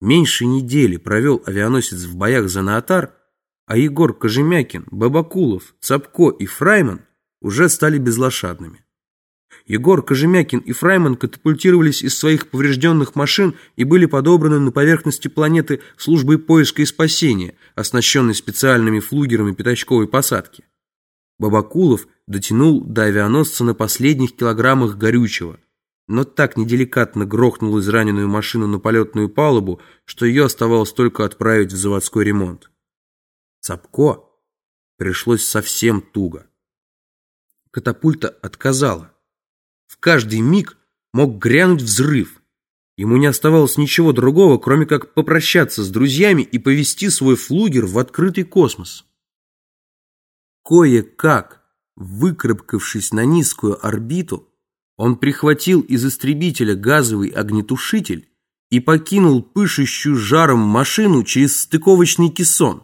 Меньше недели провел авианосец в боях за Наотар, а Егор Кожемякин, Бабакулов, Цапко и Фрайман уже стали безлошадными. Егор Кожемякин и Фрайман катапультировались из своих поврежденных машин и были подобраны на поверхности планеты службой поиска и спасения, оснащенной специальными флугерами пятачковой посадки. Бабакулов дотянул до авианосца на последних килограммах горючего, но так неделикатно грохнул израненную машину на полетную палубу, что ее оставалось только отправить в заводской ремонт. Цапко пришлось совсем туго. Катапульта отказала. В каждый миг мог грянуть взрыв. Ему не оставалось ничего другого, кроме как попрощаться с друзьями и повести свой флугер в открытый космос. Кое-как, выкарабкавшись на низкую орбиту, он прихватил из истребителя газовый огнетушитель и покинул пышущую жаром машину через стыковочный кессон.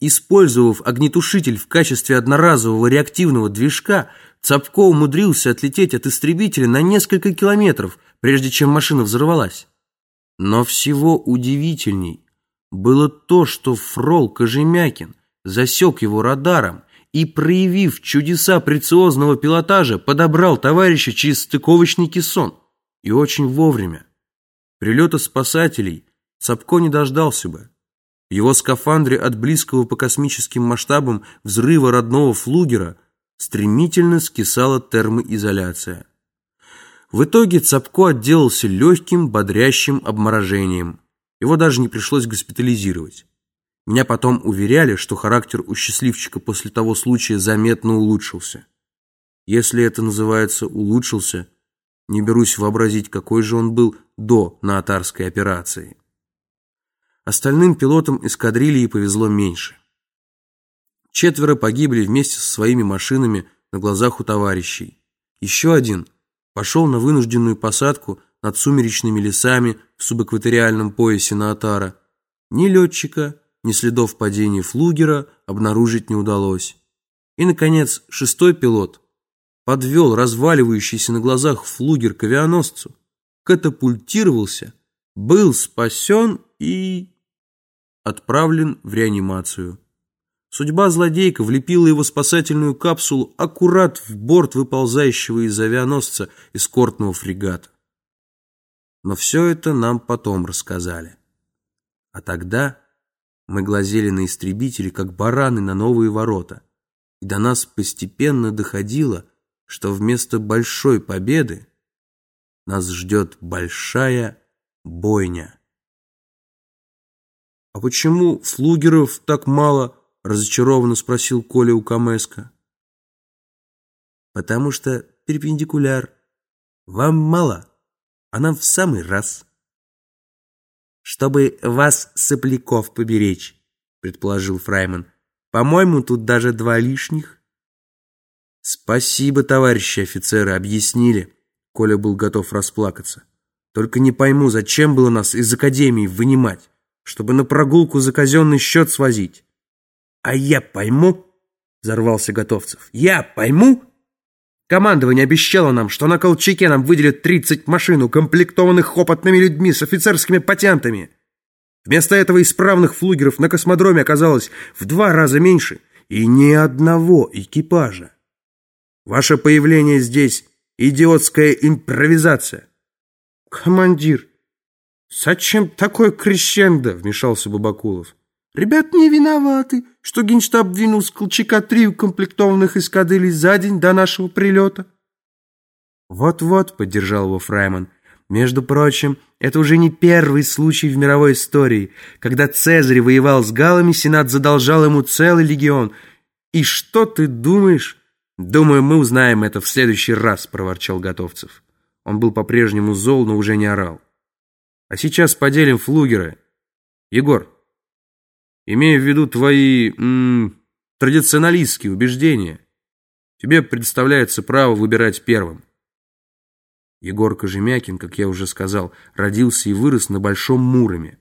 Использовав огнетушитель в качестве одноразового реактивного движка, Цапко умудрился отлететь от истребителя на несколько километров, прежде чем машина взорвалась. Но всего удивительней было то, что Фрол Кожемякин засек его радаром и, проявив чудеса прециозного пилотажа, подобрал товарища через стыковочный кессон. И очень вовремя. Прилета спасателей Цапко не дождался бы. В его скафандре от близкого по космическим масштабам взрыва родного флугера стремительно скисала термоизоляция. В итоге Цапко отделался легким, бодрящим обморожением. Его даже не пришлось госпитализировать. Меня потом уверяли, что характер у счастливчика после того случая заметно улучшился. Если это называется «улучшился», не берусь вообразить, какой же он был до наотарской операции. Остальным пилотам эскадрильи повезло меньше. Четверо погибли вместе со своими машинами на глазах у товарищей. Еще один пошел на вынужденную посадку над сумеречными лесами в субэкваториальном поясе Наотара. Ни летчика, ни следов падения флугера обнаружить не удалось. И, наконец, шестой пилот подвел разваливающийся на глазах флугер к авианосцу, катапультировался, был спасен и отправлен в реанимацию. Судьба злодейка влепила его спасательную капсулу аккурат в борт выползающего из авианосца эскортного фрегата. Но все это нам потом рассказали. А тогда мы глазели на истребители, как бараны на новые ворота. И до нас постепенно доходило, что вместо большой победы нас ждет большая бойня. «А почему флугеров так мало?» — разочарованно спросил Коля у Камеска. «Потому что перпендикуляр. Вам мало, а нам в самый раз» чтобы вас, сопляков, поберечь», — предположил Фрайман. «По-моему, тут даже два лишних». «Спасибо, товарищи офицеры, объяснили». Коля был готов расплакаться. «Только не пойму, зачем было нас из академии вынимать, чтобы на прогулку за казенный счет свозить?» «А я пойму», — взорвался Готовцев. «Я пойму, Командование обещало нам, что на Колчаке нам выделят 30 машин, укомплектованных опытными людьми с офицерскими патентами. Вместо этого исправных флугеров на космодроме оказалось в два раза меньше и ни одного экипажа. Ваше появление здесь — идиотская импровизация. Командир, зачем такой крещендо? — вмешался Бабакулов. Ребят не виноваты, что генштаб двинул с Колчака три укомплектованных эскадрилей за день до нашего прилета. Вот-вот, поддержал его Фрайман. Между прочим, это уже не первый случай в мировой истории. Когда Цезарь воевал с галами, Сенат задолжал ему целый легион. И что ты думаешь? Думаю, мы узнаем это в следующий раз, проворчал Готовцев. Он был по-прежнему зол, но уже не орал. А сейчас поделим флугеры. Егор, имея в виду твои м, традиционалистские убеждения, тебе предоставляется право выбирать первым. Егор Кожемякин, как я уже сказал, родился и вырос на Большом Муроме.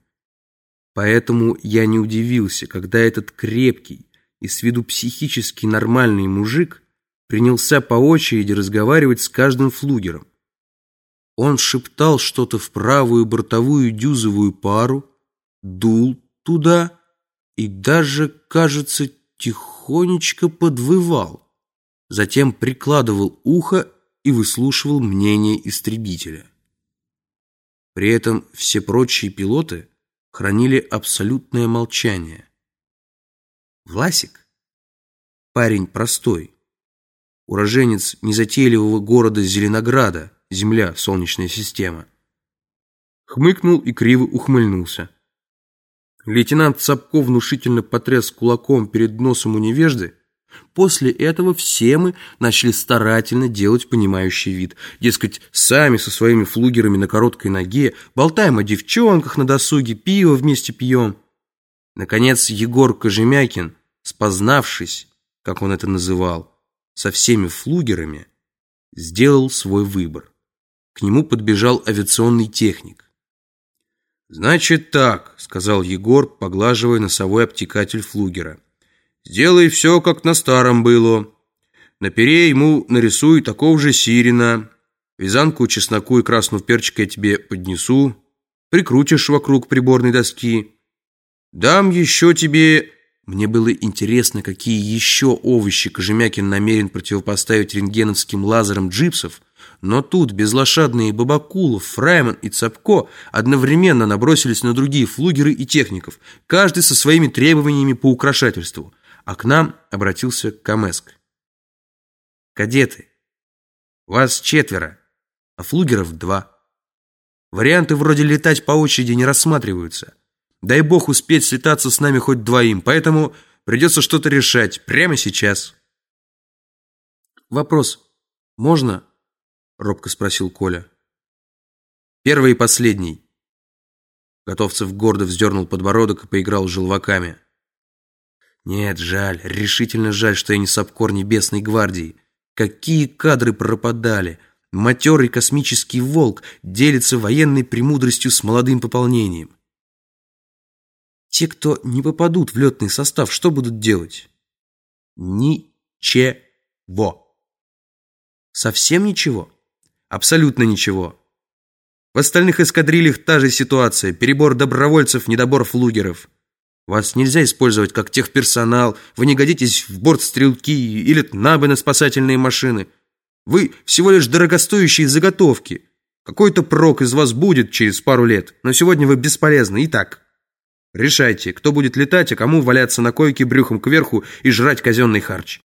Поэтому я не удивился, когда этот крепкий и с виду психически нормальный мужик принялся по очереди разговаривать с каждым флугером. Он шептал что-то в правую бортовую дюзовую пару, дул туда и даже, кажется, тихонечко подвывал. Затем прикладывал ухо и выслушивал мнение истребителя. При этом все прочие пилоты хранили абсолютное молчание. Власик, парень простой, уроженец незатейливого города Зеленограда, земля, солнечная система, хмыкнул и криво ухмыльнулся. Лейтенант Цапко внушительно потряс кулаком перед носом у невежды. После этого все мы начали старательно делать понимающий вид. Дескать, сами со своими флугерами на короткой ноге, болтаем о девчонках на досуге, пиво вместе пьем. Наконец Егор Кожемякин, спознавшись, как он это называл, со всеми флугерами, сделал свой выбор. К нему подбежал авиационный техник. «Значит так», — сказал Егор, поглаживая носовой обтекатель флугера. «Сделай все, как на старом было. На пере ему нарисуй такого же сирена. Вязанку чесноку и красного перчика я тебе поднесу. Прикрутишь вокруг приборной доски. Дам еще тебе...» Мне было интересно, какие еще овощи Кожемякин намерен противопоставить рентгеновским лазерам джипсов, но тут безлошадные Бабакулов, Фрайман и Цапко одновременно набросились на другие флугеры и техников, каждый со своими требованиями по украшательству. А к нам обратился Камеск. «Кадеты, вас четверо, а флугеров два. Варианты вроде летать по очереди не рассматриваются. Дай бог успеть слетаться с нами хоть двоим, поэтому придется что-то решать прямо сейчас». «Вопрос. Можно?» Робко спросил Коля. Первый и последний. Готовцев гордо вздернул подбородок и поиграл желваками. Нет, жаль, решительно жаль, что я не сапкор Небесной гвардии. Какие кадры пропадали! Матерый космический волк делится военной премудростью с молодым пополнением. Те, кто не попадут в летный состав, что будут делать? Ничего. Совсем ничего? Абсолютно ничего. В остальных эскадрильях та же ситуация. Перебор добровольцев, недобор флугеров. Вас нельзя использовать как техперсонал. Вы не годитесь в борт стрелки или набы на спасательные машины. Вы всего лишь дорогостоящие заготовки. Какой-то прок из вас будет через пару лет. Но сегодня вы бесполезны. Итак, решайте, кто будет летать, а кому валяться на койке брюхом кверху и жрать казенный харч.